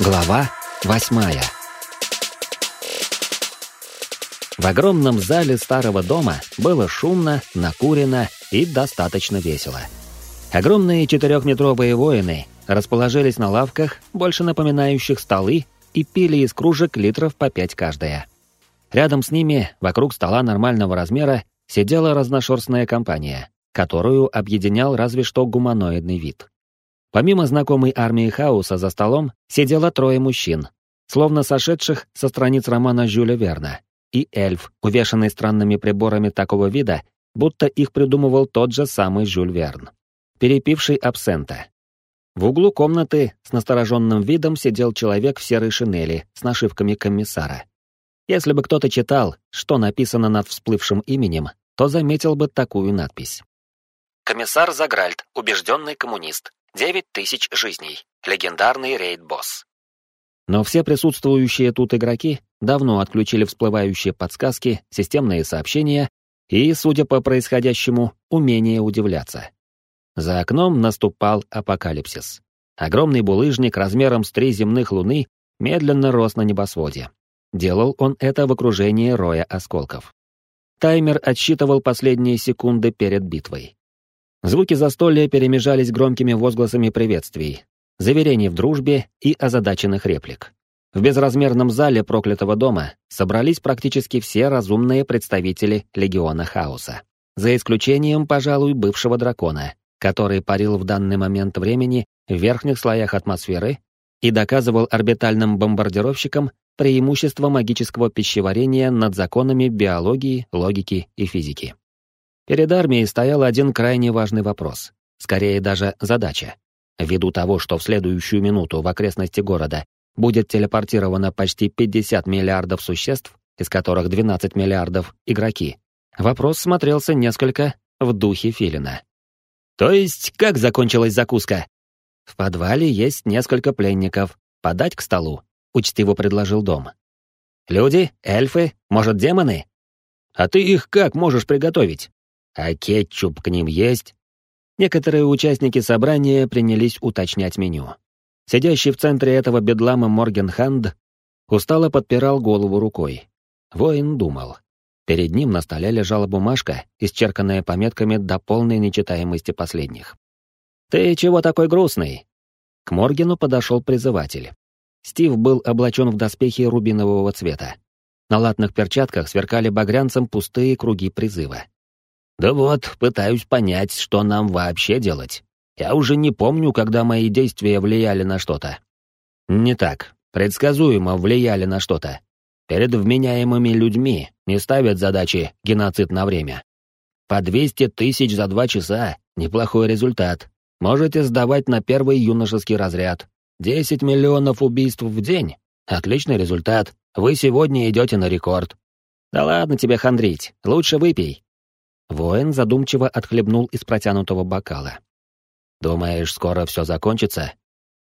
Глава восьмая В огромном зале старого дома было шумно, накурено и достаточно весело. Огромные четырехметровые воины расположились на лавках, больше напоминающих столы, и пили из кружек литров по пять каждая. Рядом с ними, вокруг стола нормального размера, сидела разношерстная компания, которую объединял разве что гуманоидный вид. Помимо знакомой армии хаоса за столом сидело трое мужчин, словно сошедших со страниц романа Жюля Верна, и эльф, увешанный странными приборами такого вида, будто их придумывал тот же самый Жюль Верн, перепивший абсента. В углу комнаты с настороженным видом сидел человек в серой шинели с нашивками комиссара. Если бы кто-то читал, что написано над всплывшим именем, то заметил бы такую надпись. Комиссар Загральд, убежденный коммунист, Девять тысяч жизней. Легендарный рейд-босс. Но все присутствующие тут игроки давно отключили всплывающие подсказки, системные сообщения и, судя по происходящему, умение удивляться. За окном наступал апокалипсис. Огромный булыжник размером с три земных луны медленно рос на небосводе. Делал он это в окружении роя осколков. Таймер отсчитывал последние секунды перед битвой. Звуки застолья перемежались громкими возгласами приветствий, заверений в дружбе и озадаченных реплик. В безразмерном зале проклятого дома собрались практически все разумные представители Легиона Хаоса. За исключением, пожалуй, бывшего дракона, который парил в данный момент времени в верхних слоях атмосферы и доказывал орбитальным бомбардировщикам преимущество магического пищеварения над законами биологии, логики и физики. Перед армией стоял один крайне важный вопрос, скорее даже задача. Ввиду того, что в следующую минуту в окрестности города будет телепортировано почти 50 миллиардов существ, из которых 12 миллиардов — игроки, вопрос смотрелся несколько в духе Филина. «То есть, как закончилась закуска?» «В подвале есть несколько пленников. Подать к столу», — учтиво предложил дом. «Люди? Эльфы? Может, демоны?» «А ты их как можешь приготовить?» А кетчуп к ним есть? Некоторые участники собрания принялись уточнять меню. Сидящий в центре этого бедлама Моргенханд устало подпирал голову рукой. Воин думал. Перед ним на столе лежала бумажка, исчерканная пометками до полной нечитаемости последних. «Ты чего такой грустный?» К Моргену подошел призыватель. Стив был облачен в доспехи рубинового цвета. На латных перчатках сверкали багрянцем пустые круги призыва. Да вот, пытаюсь понять, что нам вообще делать. Я уже не помню, когда мои действия влияли на что-то. Не так. Предсказуемо влияли на что-то. Перед вменяемыми людьми не ставят задачи геноцид на время. По 200 тысяч за два часа — неплохой результат. Можете сдавать на первый юношеский разряд. 10 миллионов убийств в день — отличный результат. Вы сегодня идете на рекорд. Да ладно тебе хандрить, лучше выпей. Воин задумчиво отхлебнул из протянутого бокала. «Думаешь, скоро все закончится?»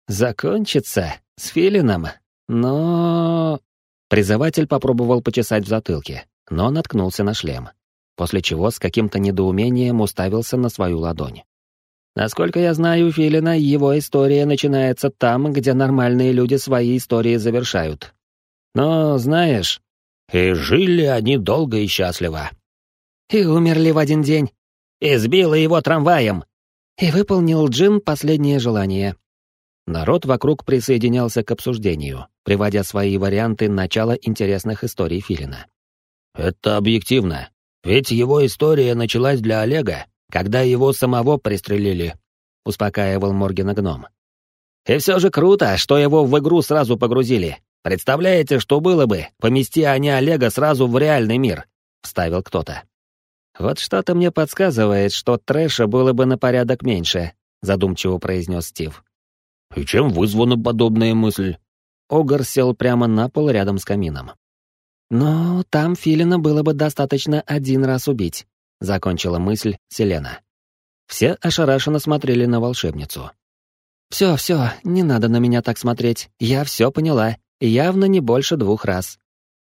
«Закончится? С филином? Но...» Призыватель попробовал почесать в затылке, но наткнулся на шлем, после чего с каким-то недоумением уставился на свою ладонь. Насколько я знаю Филина, его история начинается там, где нормальные люди свои истории завершают. Но, знаешь... И жили они долго и счастливо, и умерли в один день. И сбила его трамваем. И выполнил Джин последнее желание. Народ вокруг присоединялся к обсуждению, приводя свои варианты начала интересных историй Филина. «Это объективно. Ведь его история началась для Олега, когда его самого пристрелили», — успокаивал Моргена гном. «И все же круто, что его в игру сразу погрузили. Представляете, что было бы, помести они Олега сразу в реальный мир?» — вставил кто-то. «Вот что-то мне подсказывает, что трэша было бы на порядок меньше», — задумчиво произнес Стив. «И чем вызвана подобная мысль?» Огар сел прямо на пол рядом с камином. «Но там Филина было бы достаточно один раз убить», — закончила мысль Селена. Все ошарашенно смотрели на волшебницу. «Все, все, не надо на меня так смотреть. Я все поняла. Явно не больше двух раз.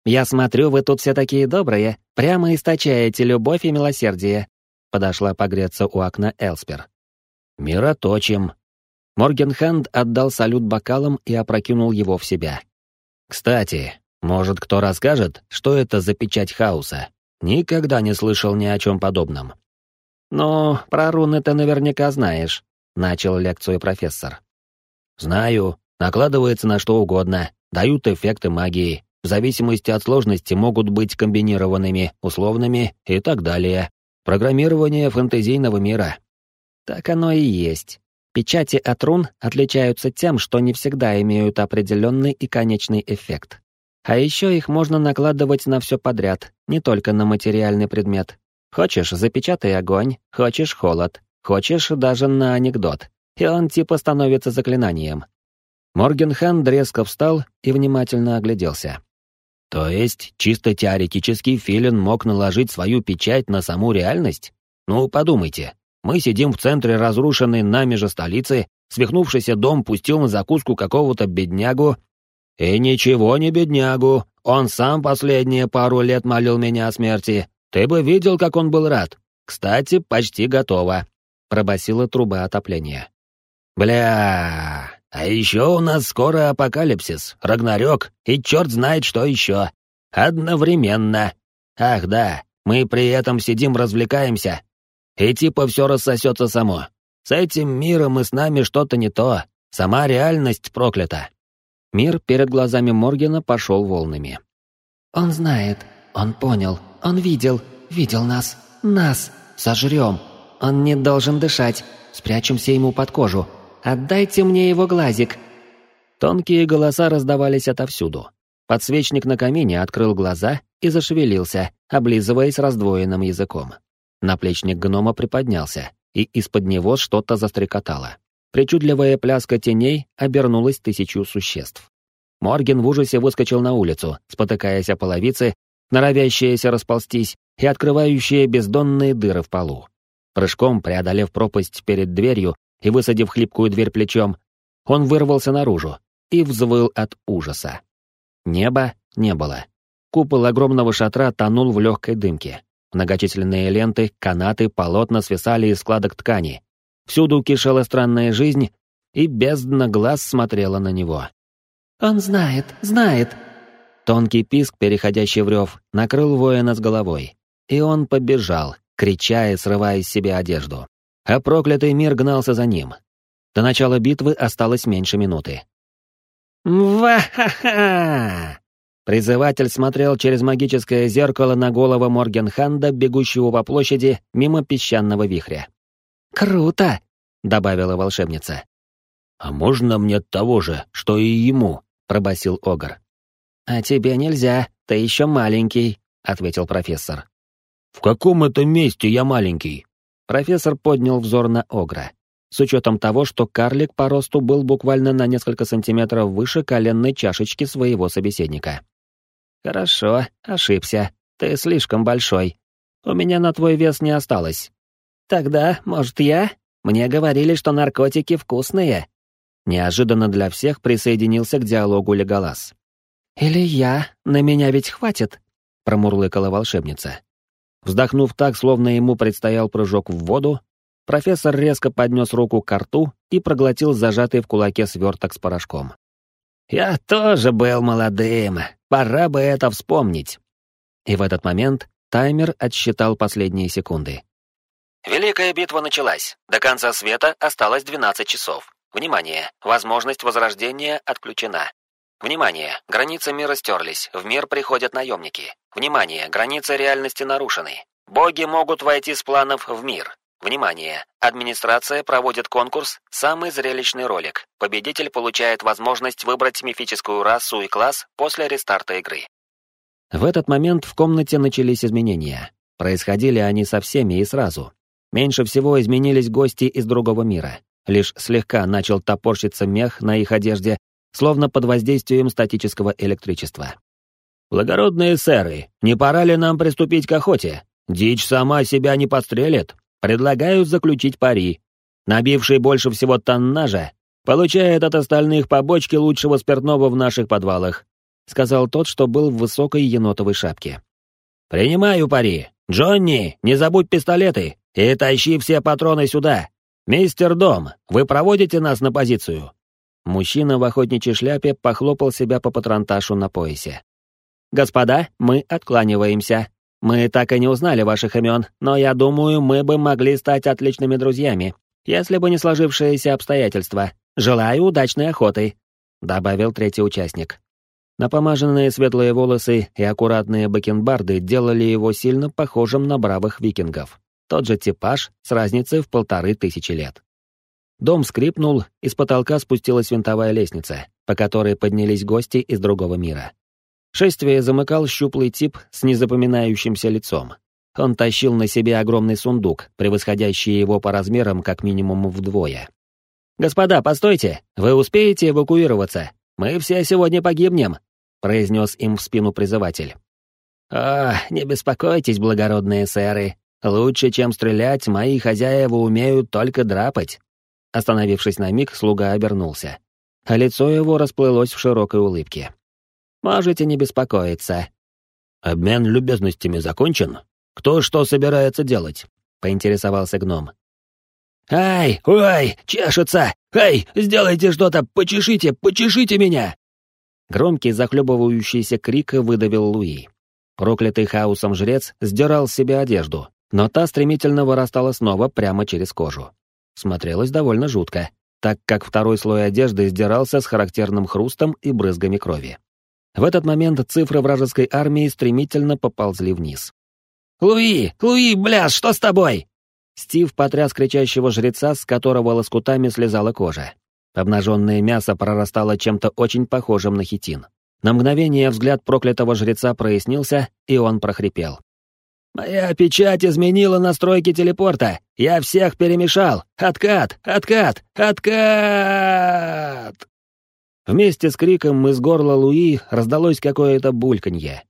«Я смотрю, вы тут все такие добрые, прямо источаете любовь и милосердие», — подошла погреться у окна Элспер. «Мироточим». Моргенханд отдал салют бокалом и опрокинул его в себя. «Кстати, может, кто расскажет, что это за печать хаоса? Никогда не слышал ни о чем подобном». «Ну, про руны ты наверняка знаешь», — начал лекцию профессор. «Знаю. Накладывается на что угодно, дают эффекты магии, в зависимости от сложности могут быть комбинированными, условными и так далее. Программирование фэнтезийного мира. Так оно и есть. Печати от рун отличаются тем, что не всегда имеют определенный и конечный эффект. А еще их можно накладывать на все подряд, не только на материальный предмет. Хочешь — запечатай огонь, хочешь — холод, хочешь — даже на анекдот. И он типа становится заклинанием. Моргенхан резко встал и внимательно огляделся. То есть, чисто теоретически Филин мог наложить свою печать на саму реальность? Ну, подумайте. Мы сидим в центре разрушенной нами же столицы, свихнувшийся дом пустил на закуску какого-то беднягу. И ничего не беднягу, он сам последние пару лет молил меня о смерти. Ты бы видел, как он был рад. Кстати, почти готово. Пробасила труба отопления. Бля, а еще у нас скоро апокалипсис, Рагнарёк и черт знает что еще. Одновременно. Ах да, мы при этом сидим развлекаемся. И типа все рассосется само. С этим миром и с нами что-то не то. Сама реальность проклята. Мир перед глазами Моргена пошел волнами. «Он знает, он понял, он видел, видел нас, нас, сожрем. Он не должен дышать, спрячемся ему под кожу, Отдайте мне его глазик!» Тонкие голоса раздавались отовсюду. Подсвечник на камине открыл глаза и зашевелился, облизываясь раздвоенным языком. Наплечник гнома приподнялся, и из-под него что-то застрекотало. Причудливая пляска теней обернулась тысячу существ. Морген в ужасе выскочил на улицу, спотыкаясь о половице, норовящиеся расползтись и открывающие бездонные дыры в полу. Прыжком преодолев пропасть перед дверью, и, высадив хлипкую дверь плечом, он вырвался наружу и взвыл от ужаса. Неба не было. Купол огромного шатра тонул в легкой дымке. Многочисленные ленты, канаты, полотна свисали из складок ткани. Всюду кишела странная жизнь, и бездна глаз смотрела на него. «Он знает, знает!» Тонкий писк, переходящий в рев, накрыл воина с головой. И он побежал, крича и срывая с себя одежду а проклятый мир гнался за ним. До начала битвы осталось меньше минуты. «Ва-ха-ха!» Призыватель смотрел через магическое зеркало на голову Моргенханда, бегущего по площади мимо песчаного вихря. «Круто!» — добавила волшебница. «А можно мне того же, что и ему?» — пробасил Огр. «А тебе нельзя, ты еще маленький», — ответил профессор. «В каком это месте я маленький?» Профессор поднял взор на Огра. С учетом того, что карлик по росту был буквально на несколько сантиметров выше коленной чашечки своего собеседника. «Хорошо, ошибся. Ты слишком большой. У меня на твой вес не осталось». «Тогда, может, я? Мне говорили, что наркотики вкусные». Неожиданно для всех присоединился к диалогу Леголас. «Или я? На меня ведь хватит?» — промурлыкала волшебница. Вздохнув так, словно ему предстоял прыжок в воду, профессор резко поднес руку к рту и проглотил зажатый в кулаке сверток с порошком. «Я тоже был молодым, пора бы это вспомнить». И в этот момент таймер отсчитал последние секунды. Великая битва началась. До конца света осталось 12 часов. Внимание! Возможность возрождения отключена. Внимание! Границы мира стерлись, в мир приходят наемники. Внимание! Границы реальности нарушены. Боги могут войти с планов в мир. Внимание! Администрация проводит конкурс «Самый зрелищный ролик». Победитель получает возможность выбрать мифическую расу и класс после рестарта игры. В этот момент в комнате начались изменения. Происходили они со всеми и сразу. Меньше всего изменились гости из другого мира. Лишь слегка начал топорщиться мех на их одежде, словно под воздействием статического электричества. «Благородные сэры, не пора ли нам приступить к охоте? Дичь сама себя не подстрелит. Предлагаю заключить пари. Набивший больше всего тоннажа получает от остальных побочки лучшего спиртного в наших подвалах», сказал тот, что был в высокой енотовой шапке. «Принимаю пари. Джонни, не забудь пистолеты и тащи все патроны сюда. «Мистер Дом, вы проводите нас на позицию?» Мужчина в охотничьей шляпе похлопал себя по патронташу на поясе. «Господа, мы откланиваемся. Мы так и не узнали ваших имен, но я думаю, мы бы могли стать отличными друзьями, если бы не сложившиеся обстоятельства. Желаю удачной охоты», — добавил третий участник. Напомаженные светлые волосы и аккуратные бакенбарды делали его сильно похожим на бравых викингов. Тот же типаж с разницей в полторы тысячи лет. Дом скрипнул, и с потолка спустилась винтовая лестница, по которой поднялись гости из другого мира. Шествие замыкал щуплый тип с незапоминающимся лицом. Он тащил на себе огромный сундук, превосходящий его по размерам как минимум вдвое. «Господа, постойте! Вы успеете эвакуироваться? Мы все сегодня погибнем!» — произнес им в спину призыватель. «О, не беспокойтесь, благородные сэры. Лучше, чем стрелять, мои хозяева умеют только драпать». Остановившись на миг, слуга обернулся. А лицо его расплылось в широкой улыбке. «Можете не беспокоиться». «Обмен любезностями закончен? Кто что собирается делать?» — поинтересовался гном. «Ай, ой, чешется! Ай, сделайте что-то, почешите, почешите меня!» Громкий захлебывающийся крик выдавил Луи. Проклятый хаосом жрец сдирал с себя одежду, но та стремительно вырастала снова прямо через кожу. Смотрелось довольно жутко, так как второй слой одежды сдирался с характерным хрустом и брызгами крови. В этот момент цифры вражеской армии стремительно поползли вниз. «Луи! Луи, бляс, что с тобой?» Стив потряс кричащего жреца, с которого лоскутами слезала кожа. Обнаженное мясо прорастало чем-то очень похожим на хитин. На мгновение взгляд проклятого жреца прояснился, и он прохрипел. «Моя печать изменила настройки телепорта! Я всех перемешал! Откат! Откат! Откат!» Вместе с криком из горла Луи раздалось какое-то бульканье.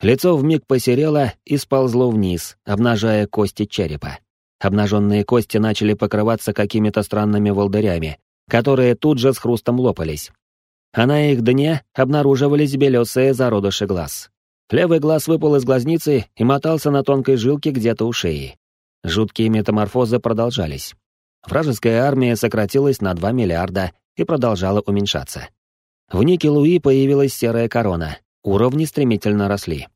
Лицо вмиг посерело и сползло вниз, обнажая кости черепа. Обнаженные кости начали покрываться какими-то странными волдырями, которые тут же с хрустом лопались. А на их дне обнаруживались белесые зародыши глаз. Левый глаз выпал из глазницы и мотался на тонкой жилке где-то у шеи. Жуткие метаморфозы продолжались. Вражеская армия сократилась на 2 миллиарда и продолжала уменьшаться. В нике Луи появилась серая корона, уровни стремительно росли.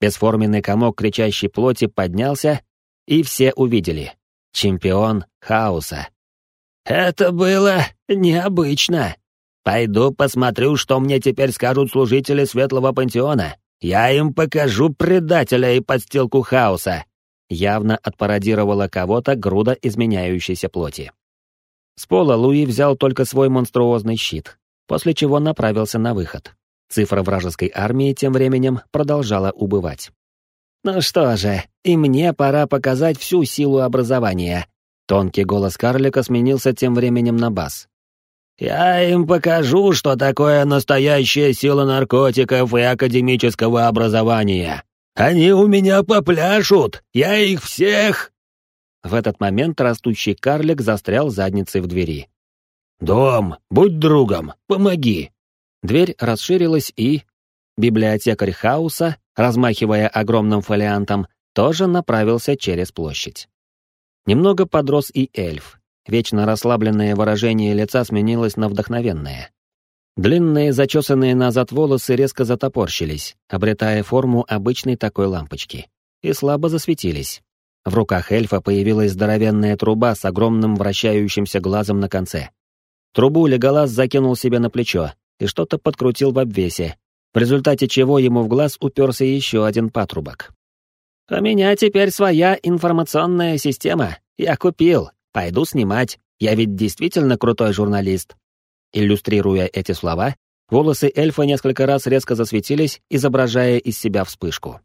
Бесформенный комок кричащей плоти поднялся, и все увидели. Чемпион хаоса. «Это было необычно. Пойду посмотрю, что мне теперь скажут служители Светлого Пантеона. Я им покажу предателя и подстилку хаоса». Явно отпародировала кого-то груда изменяющейся плоти. С пола Луи взял только свой монструозный щит, после чего направился на выход. Цифра вражеской армии тем временем продолжала убывать. «Ну что же, и мне пора показать всю силу образования», Тонкий голос карлика сменился тем временем на бас. «Я им покажу, что такое настоящая сила наркотиков и академического образования. Они у меня попляшут, я их всех...» В этот момент растущий карлик застрял задницей в двери. «Дом, будь другом, помоги!» Дверь расширилась и... Библиотекарь Хауса, размахивая огромным фолиантом, тоже направился через площадь. Немного подрос и эльф. Вечно расслабленное выражение лица сменилось на вдохновенное. Длинные, зачесанные назад волосы резко затопорщились, обретая форму обычной такой лампочки, и слабо засветились. В руках эльфа появилась здоровенная труба с огромным вращающимся глазом на конце. Трубу Леголас закинул себе на плечо и что-то подкрутил в обвесе, в результате чего ему в глаз уперся еще один патрубок. «У меня теперь своя информационная система. Я купил. Пойду снимать. Я ведь действительно крутой журналист». Иллюстрируя эти слова, волосы эльфа несколько раз резко засветились, изображая из себя вспышку.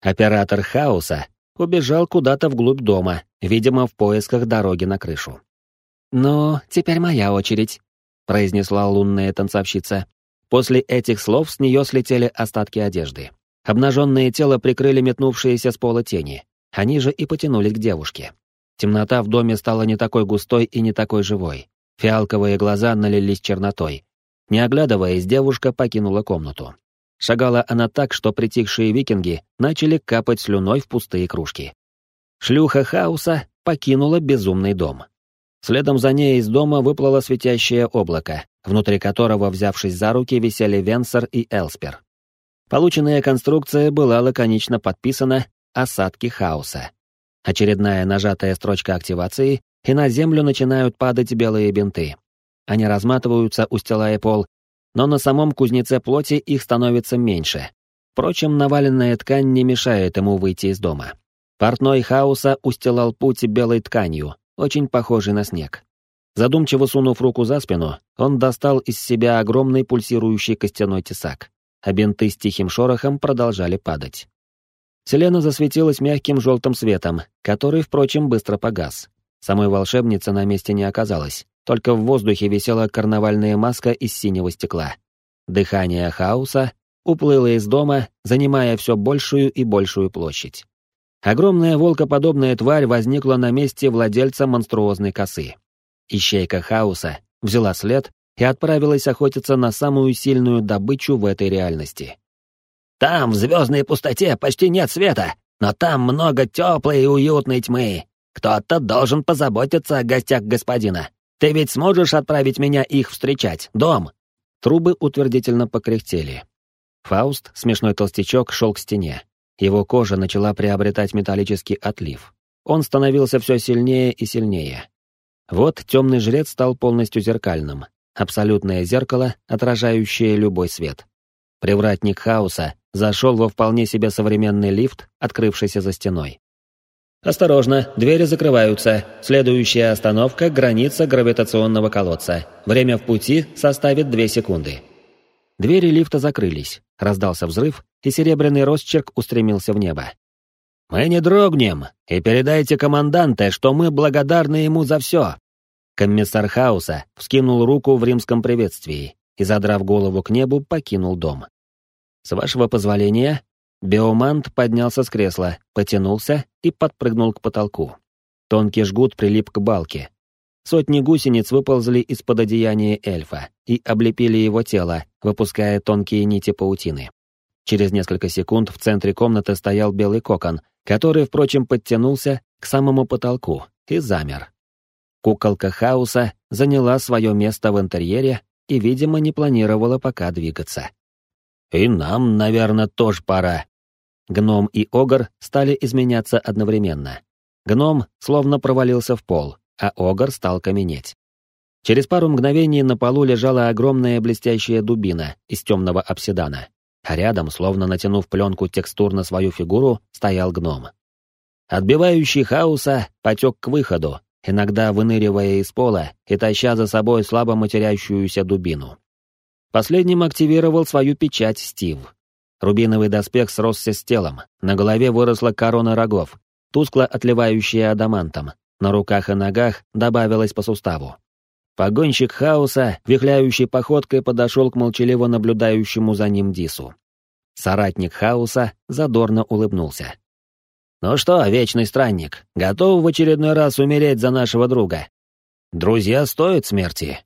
Оператор хаоса убежал куда-то вглубь дома, видимо, в поисках дороги на крышу. «Ну, теперь моя очередь», — произнесла лунная танцовщица. После этих слов с нее слетели остатки одежды. Обнаженное тело прикрыли метнувшиеся с пола тени. Они же и потянулись к девушке. Темнота в доме стала не такой густой и не такой живой. Фиалковые глаза налились чернотой. Не оглядываясь, девушка покинула комнату. Шагала она так, что притихшие викинги начали капать слюной в пустые кружки. Шлюха хаоса покинула безумный дом. Следом за ней из дома выплыло светящее облако, внутри которого, взявшись за руки, висели Венсер и Элспер. Полученная конструкция была лаконично подписана «Осадки хаоса». Очередная нажатая строчка активации, и на землю начинают падать белые бинты. Они разматываются, устилая пол, но на самом кузнеце плоти их становится меньше. Впрочем, наваленная ткань не мешает ему выйти из дома. Портной хаоса устилал путь белой тканью, очень похожей на снег. Задумчиво сунув руку за спину, он достал из себя огромный пульсирующий костяной тесак а бинты с тихим шорохом продолжали падать. Селена засветилась мягким желтым светом, который, впрочем, быстро погас. Самой волшебницы на месте не оказалось, только в воздухе висела карнавальная маска из синего стекла. Дыхание хаоса уплыло из дома, занимая все большую и большую площадь. Огромная волкоподобная тварь возникла на месте владельца монструозной косы. Ищейка хаоса взяла след и отправилась охотиться на самую сильную добычу в этой реальности. «Там, в звездной пустоте, почти нет света, но там много теплой и уютной тьмы. Кто-то должен позаботиться о гостях господина. Ты ведь сможешь отправить меня их встречать, дом?» Трубы утвердительно покряхтели. Фауст, смешной толстячок, шел к стене. Его кожа начала приобретать металлический отлив. Он становился все сильнее и сильнее. Вот темный жрец стал полностью зеркальным, абсолютное зеркало, отражающее любой свет. Привратник хаоса зашел во вполне себе современный лифт, открывшийся за стеной. «Осторожно, двери закрываются. Следующая остановка — граница гравитационного колодца. Время в пути составит две секунды». Двери лифта закрылись, раздался взрыв, и серебряный росчерк устремился в небо. «Мы не дрогнем, и передайте команданте, что мы благодарны ему за все», Комиссар Хауса вскинул руку в римском приветствии и, задрав голову к небу, покинул дом. «С вашего позволения...» Биомант поднялся с кресла, потянулся и подпрыгнул к потолку. Тонкий жгут прилип к балке. Сотни гусениц выползли из-под одеяния эльфа и облепили его тело, выпуская тонкие нити паутины. Через несколько секунд в центре комнаты стоял белый кокон, который, впрочем, подтянулся к самому потолку и замер. Куколка хаоса заняла свое место в интерьере и, видимо, не планировала пока двигаться. «И нам, наверное, тоже пора». Гном и Огр стали изменяться одновременно. Гном словно провалился в пол, а Огр стал каменеть. Через пару мгновений на полу лежала огромная блестящая дубина из темного обсидана, а рядом, словно натянув пленку текстур на свою фигуру, стоял гном. Отбивающий хаоса потек к выходу, иногда выныривая из пола и таща за собой слабо матерящуюся дубину. Последним активировал свою печать Стив. Рубиновый доспех сросся с телом, на голове выросла корона рогов, тускло отливающая адамантом, на руках и ногах добавилась по суставу. Погонщик хаоса, вихляющей походкой, подошел к молчаливо наблюдающему за ним Дису. Соратник хаоса задорно улыбнулся. «Ну что, вечный странник, готов в очередной раз умереть за нашего друга? Друзья стоят смерти.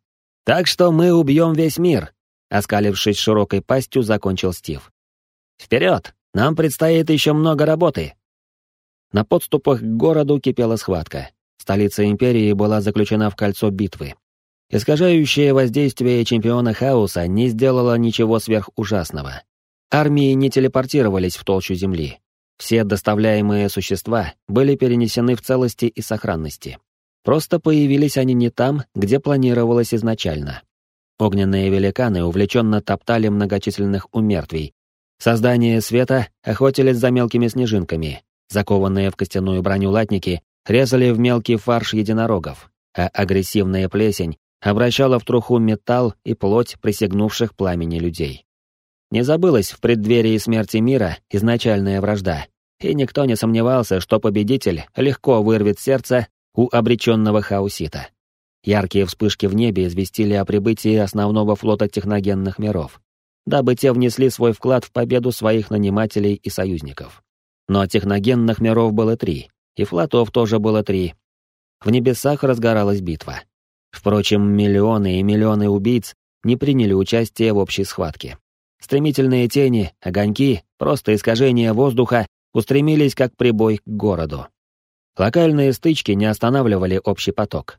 Так что мы убьем весь мир», — оскалившись широкой пастью, закончил Стив. «Вперед! Нам предстоит еще много работы!» На подступах к городу кипела схватка. Столица Империи была заключена в кольцо битвы. Искажающее воздействие чемпиона хаоса не сделало ничего сверхужасного. Армии не телепортировались в толщу земли, все доставляемые существа были перенесены в целости и сохранности. Просто появились они не там, где планировалось изначально. Огненные великаны увлеченно топтали многочисленных умертвий. Создания света охотились за мелкими снежинками. Закованные в костяную броню латники резали в мелкий фарш единорогов, а агрессивная плесень обращала в труху металл и плоть присягнувших пламени людей. Не забылась в преддверии смерти мира изначальная вражда, и никто не сомневался, что победитель легко вырвет сердце у обреченного хаусита. Яркие вспышки в небе известили о прибытии основного флота техногенных миров, дабы те внесли свой вклад в победу своих нанимателей и союзников. Но техногенных миров было три, и флотов тоже было три. В небесах разгоралась битва. Впрочем, миллионы и миллионы убийц не приняли участие в общей схватке. Стремительные тени, огоньки, просто искажение воздуха устремились как прибой к городу. Локальные стычки не останавливали общий поток.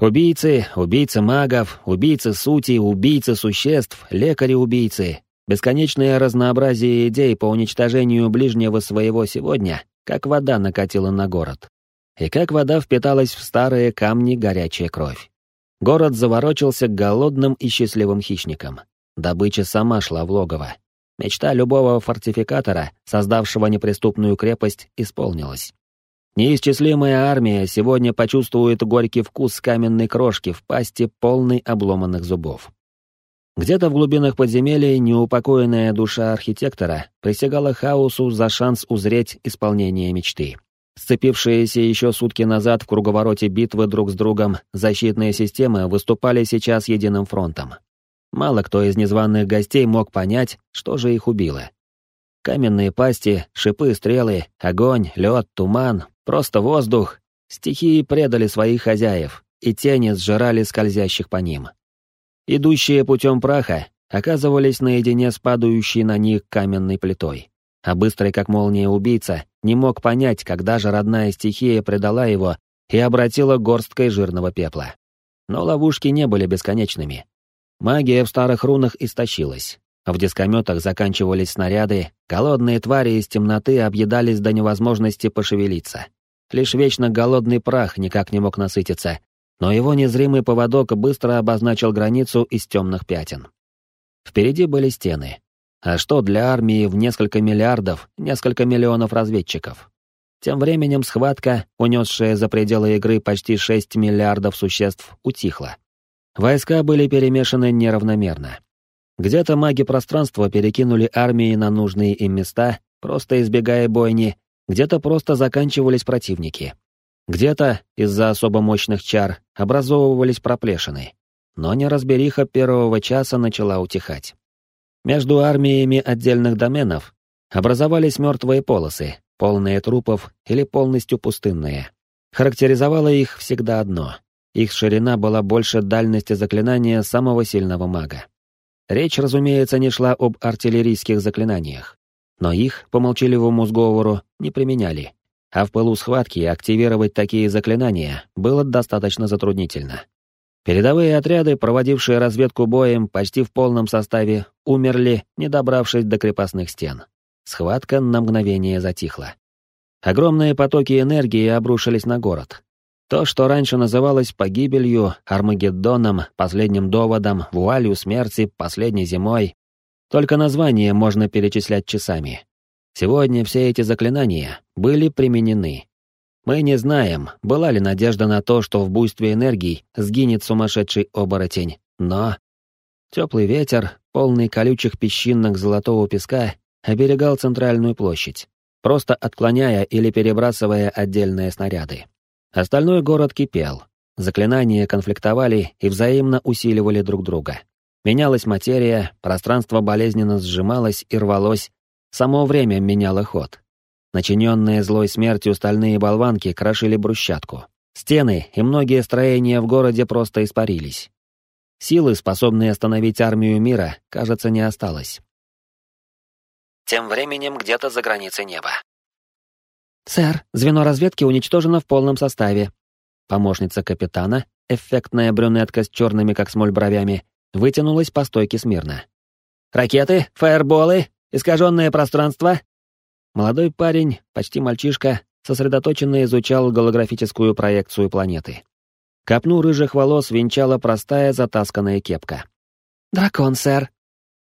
Убийцы, убийцы магов, убийцы сути, убийцы существ, лекари-убийцы. Бесконечное разнообразие идей по уничтожению ближнего своего сегодня, как вода накатила на город. И как вода впиталась в старые камни горячая кровь. Город заворочился голодным и счастливым хищником. Добыча сама шла в логово. Мечта любого фортификатора, создавшего неприступную крепость, исполнилась. Неисчислимая армия сегодня почувствует горький вкус каменной крошки в пасти, полной обломанных зубов. Где-то в глубинах подземелья неупокоенная душа архитектора присягала хаосу за шанс узреть исполнение мечты. Сцепившиеся еще сутки назад в круговороте битвы друг с другом, защитные системы выступали сейчас единым фронтом. Мало кто из незваных гостей мог понять, что же их убило. Каменные пасти, шипы, стрелы, огонь, лед, туман, Просто воздух. Стихии предали своих хозяев, и тени сжирали скользящих по ним. Идущие путем праха оказывались наедине с падающей на них каменной плитой. А быстрый как молния убийца не мог понять, когда же родная стихия предала его и обратила горсткой жирного пепла. Но ловушки не были бесконечными. Магия в старых рунах истощилась. В дискометах заканчивались снаряды, голодные твари из темноты объедались до невозможности пошевелиться. Лишь вечно голодный прах никак не мог насытиться, но его незримый поводок быстро обозначил границу из темных пятен. Впереди были стены. А что для армии в несколько миллиардов, несколько миллионов разведчиков? Тем временем схватка, унесшая за пределы игры почти 6 миллиардов существ, утихла. Войска были перемешаны неравномерно. Где-то маги пространства перекинули армии на нужные им места, просто избегая бойни, где-то просто заканчивались противники. Где-то, из-за особо мощных чар, образовывались проплешины. Но неразбериха первого часа начала утихать. Между армиями отдельных доменов образовались мертвые полосы, полные трупов или полностью пустынные. Характеризовало их всегда одно. Их ширина была больше дальности заклинания самого сильного мага. Речь, разумеется, не шла об артиллерийских заклинаниях но их, по молчаливому сговору, не применяли. А в пылу схватки активировать такие заклинания было достаточно затруднительно. Передовые отряды, проводившие разведку боем почти в полном составе, умерли, не добравшись до крепостных стен. Схватка на мгновение затихла. Огромные потоки энергии обрушились на город. То, что раньше называлось погибелью, Армагеддоном, последним доводом, вуалью смерти, последней зимой, только название можно перечислять часами. Сегодня все эти заклинания были применены. Мы не знаем, была ли надежда на то, что в буйстве энергий сгинет сумасшедший оборотень, но... Теплый ветер, полный колючих песчинок золотого песка, оберегал центральную площадь, просто отклоняя или перебрасывая отдельные снаряды. Остальной город кипел. Заклинания конфликтовали и взаимно усиливали друг друга. Менялась материя, пространство болезненно сжималось и рвалось, само время меняло ход. Начиненные злой смертью стальные болванки крошили брусчатку. Стены и многие строения в городе просто испарились. Силы, способные остановить армию мира, кажется, не осталось. Тем временем где-то за границей неба. «Сэр, звено разведки уничтожено в полном составе». Помощница капитана, эффектная брюнетка с черными как смоль бровями, вытянулась по стойке смирно. «Ракеты, фаерболы, искаженное пространство?» Молодой парень, почти мальчишка, сосредоточенно изучал голографическую проекцию планеты. Копну рыжих волос венчала простая затасканная кепка. «Дракон, сэр».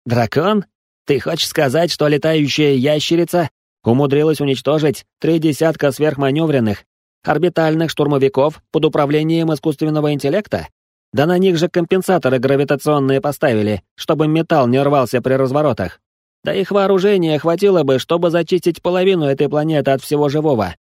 «Дракон? Ты хочешь сказать, что летающая ящерица умудрилась уничтожить три десятка сверхманевренных, орбитальных штурмовиков под управлением искусственного интеллекта? Да на них же компенсаторы гравитационные поставили, чтобы металл не рвался при разворотах. Да их вооружения хватило бы, чтобы зачистить половину этой планеты от всего живого.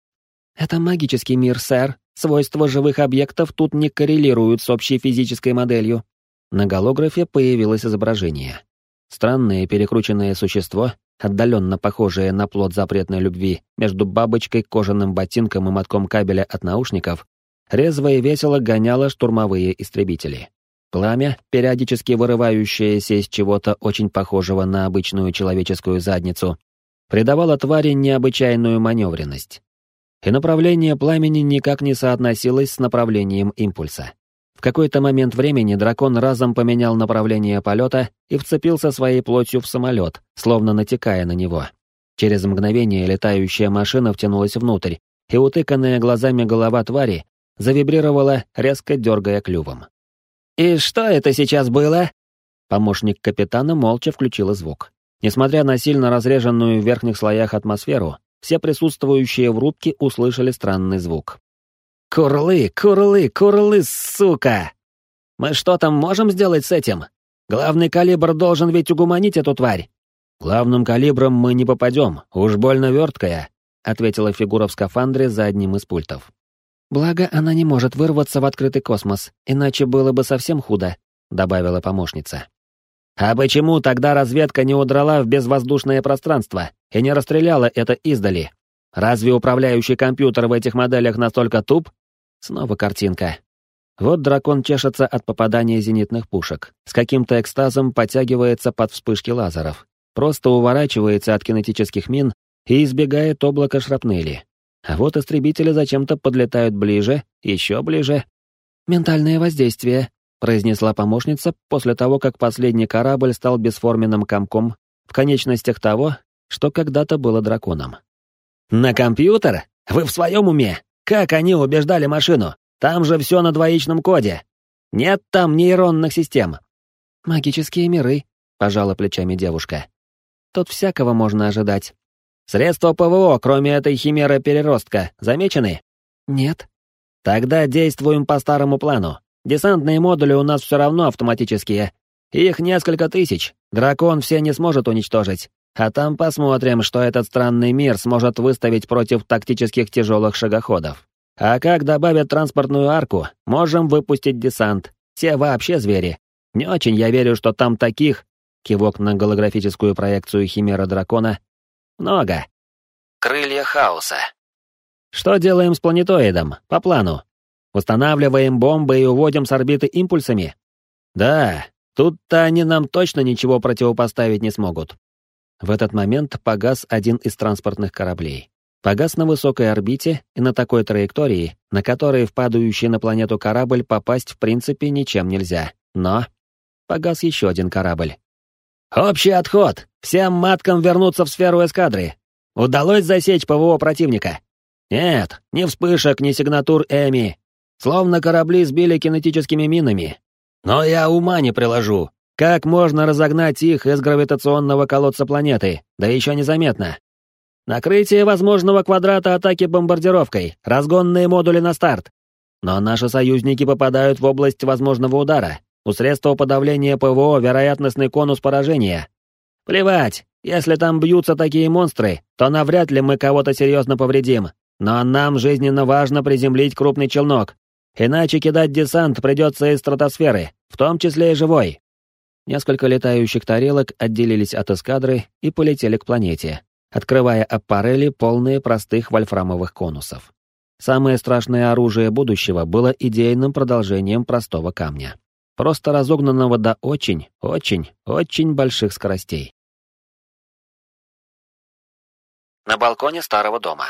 Это магический мир, сэр. Свойства живых объектов тут не коррелируют с общей физической моделью. На голографе появилось изображение. Странное перекрученное существо, отдаленно похожее на плод запретной любви, между бабочкой, кожаным ботинком и мотком кабеля от наушников, резво и весело гоняло штурмовые истребители. Пламя, периодически вырывающееся из чего-то очень похожего на обычную человеческую задницу, придавало твари необычайную маневренность. И направление пламени никак не соотносилось с направлением импульса. В какой-то момент времени дракон разом поменял направление полета и вцепился своей плотью в самолет, словно натекая на него. Через мгновение летающая машина втянулась внутрь, и утыканная глазами голова твари завибрировала, резко дергая клювом. «И что это сейчас было?» Помощник капитана молча включила звук. Несмотря на сильно разреженную в верхних слоях атмосферу, все присутствующие в рубке услышали странный звук. «Курлы, курлы, курлы, сука! Мы что там можем сделать с этим? Главный калибр должен ведь угуманить эту тварь!» «Главным калибром мы не попадем, уж больно верткая», ответила фигура в скафандре за одним из пультов. «Благо, она не может вырваться в открытый космос, иначе было бы совсем худо», добавила помощница. А почему тогда разведка не удрала в безвоздушное пространство и не расстреляла это издали? Разве управляющий компьютер в этих моделях настолько туп? Снова картинка. Вот дракон чешется от попадания зенитных пушек, с каким-то экстазом подтягивается под вспышки лазеров, просто уворачивается от кинетических мин и избегает облака шрапнели. А вот истребители зачем-то подлетают ближе, еще ближе. «Ментальное воздействие», произнесла помощница после того, как последний корабль стал бесформенным комком в конечностях того, что когда-то было драконом. «На компьютер? Вы в своем уме? Как они убеждали машину? Там же все на двоичном коде. Нет там нейронных систем». «Магические миры», — пожала плечами девушка. «Тут всякого можно ожидать». «Средства ПВО, кроме этой химеры-переростка, замечены?» «Нет». «Тогда действуем по старому плану. Десантные модули у нас все равно автоматические. Их несколько тысяч. Дракон все не сможет уничтожить. А там посмотрим, что этот странный мир сможет выставить против тактических тяжелых шагоходов. А как добавят транспортную арку, можем выпустить десант. Все вообще звери. Не очень я верю, что там таких, кивок на голографическую проекцию Химера Дракона, много. Крылья хаоса. Что делаем с планетоидом, по плану? Устанавливаем бомбы и уводим с орбиты импульсами? Да, тут-то они нам точно ничего противопоставить не смогут. В этот момент погас один из транспортных кораблей. Погас на высокой орбите и на такой траектории, на которой в падающий на планету корабль попасть в принципе ничем нельзя. Но... Погас еще один корабль. «Общий отход! Всем маткам вернуться в сферу эскадры! Удалось засечь ПВО противника?» «Нет, ни вспышек, ни сигнатур Эми, Словно корабли сбили кинетическими минами. Но я ума не приложу. Как можно разогнать их из гравитационного колодца планеты, да еще незаметно? Накрытие возможного квадрата атаки бомбардировкой, разгонные модули на старт. Но наши союзники попадают в область возможного удара. У средства подавления ПВО вероятностный конус поражения. Плевать, если там бьются такие монстры, то навряд ли мы кого-то серьезно повредим. Но нам жизненно важно приземлить крупный челнок, Иначе кидать десант придется из стратосферы, в том числе и живой. Несколько летающих тарелок отделились от эскадры и полетели к планете, открывая аппарели, полные простых вольфрамовых конусов. Самое страшное оружие будущего было идейным продолжением простого камня. Просто разогнанного до очень, очень, очень больших скоростей. На балконе старого дома.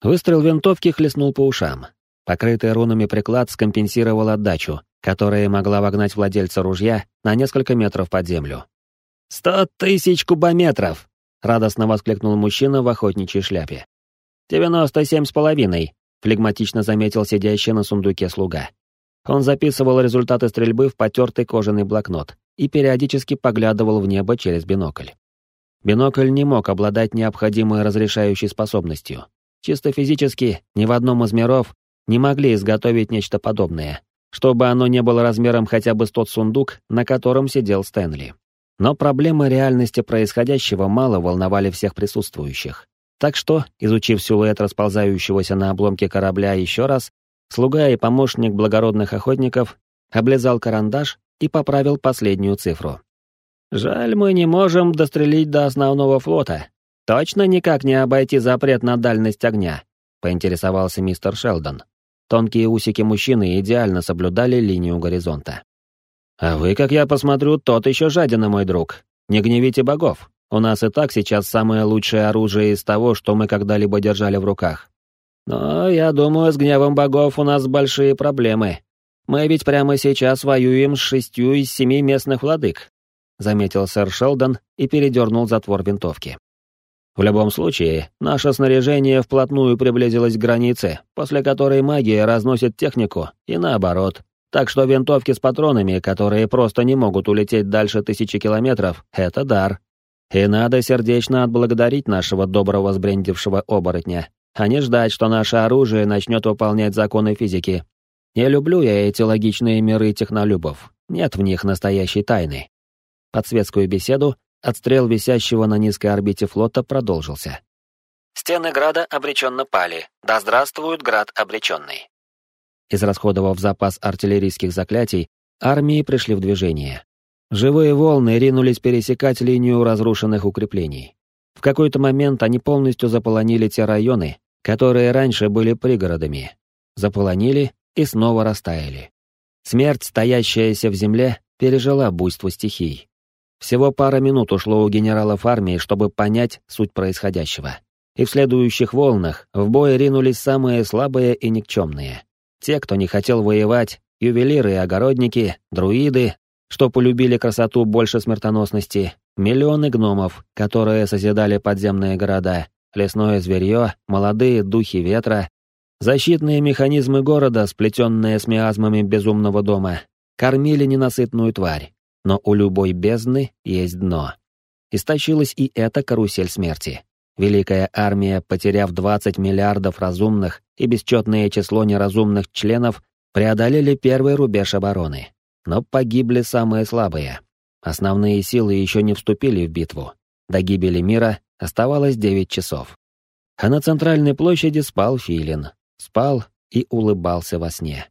Выстрел винтовки хлестнул по ушам. Покрытый рунами приклад скомпенсировал отдачу, которая могла вогнать владельца ружья на несколько метров под землю. «Сто тысяч кубометров!» — радостно воскликнул мужчина в охотничьей шляпе. «Девяносто семь с половиной», — флегматично заметил сидящий на сундуке слуга. Он записывал результаты стрельбы в потертый кожаный блокнот и периодически поглядывал в небо через бинокль. Бинокль не мог обладать необходимой разрешающей способностью. Чисто физически ни в одном из миров не могли изготовить нечто подобное, чтобы оно не было размером хотя бы с тот сундук, на котором сидел Стэнли. Но проблемы реальности происходящего мало волновали всех присутствующих. Так что, изучив силуэт расползающегося на обломке корабля еще раз, слуга и помощник благородных охотников облизал карандаш и поправил последнюю цифру. «Жаль, мы не можем дострелить до основного флота. Точно никак не обойти запрет на дальность огня», — поинтересовался мистер Шелдон. Тонкие усики мужчины идеально соблюдали линию горизонта. «А вы, как я посмотрю, тот еще жадина, мой друг. Не гневите богов. У нас и так сейчас самое лучшее оружие из того, что мы когда-либо держали в руках. Но, я думаю, с гневом богов у нас большие проблемы. Мы ведь прямо сейчас воюем с шестью из семи местных владык», заметил сэр Шелдон и передернул затвор винтовки. В любом случае, наше снаряжение вплотную приблизилось к границе, после которой магия разносит технику, и наоборот. Так что винтовки с патронами, которые просто не могут улететь дальше тысячи километров, это дар. И надо сердечно отблагодарить нашего доброго сбрендившего оборотня, а не ждать, что наше оружие начнет выполнять законы физики. Не люблю я эти логичные миры технолюбов, нет в них настоящей тайны. Под светскую беседу отстрел висящего на низкой орбите флота продолжился. Стены града обреченно пали. Да здравствует град обреченный. Израсходовав запас артиллерийских заклятий, армии пришли в движение. Живые волны ринулись пересекать линию разрушенных укреплений. В какой-то момент они полностью заполонили те районы, которые раньше были пригородами. Заполонили и снова растаяли. Смерть, стоящаяся в земле, пережила буйство стихий. Всего пара минут ушло у генералов армии, чтобы понять суть происходящего. И в следующих волнах в бой ринулись самые слабые и никчемные. Те, кто не хотел воевать, ювелиры и огородники, друиды, что полюбили красоту больше смертоносности, миллионы гномов, которые созидали подземные города, лесное зверье, молодые духи ветра, защитные механизмы города, сплетенные с миазмами безумного дома, кормили ненасытную тварь. Но у любой бездны есть дно. Истощилась и эта карусель смерти. Великая армия, потеряв 20 миллиардов разумных и бесчетное число неразумных членов, преодолели первый рубеж обороны. Но погибли самые слабые. Основные силы еще не вступили в битву. До гибели мира оставалось 9 часов. А на центральной площади спал Филин. Спал и улыбался во сне.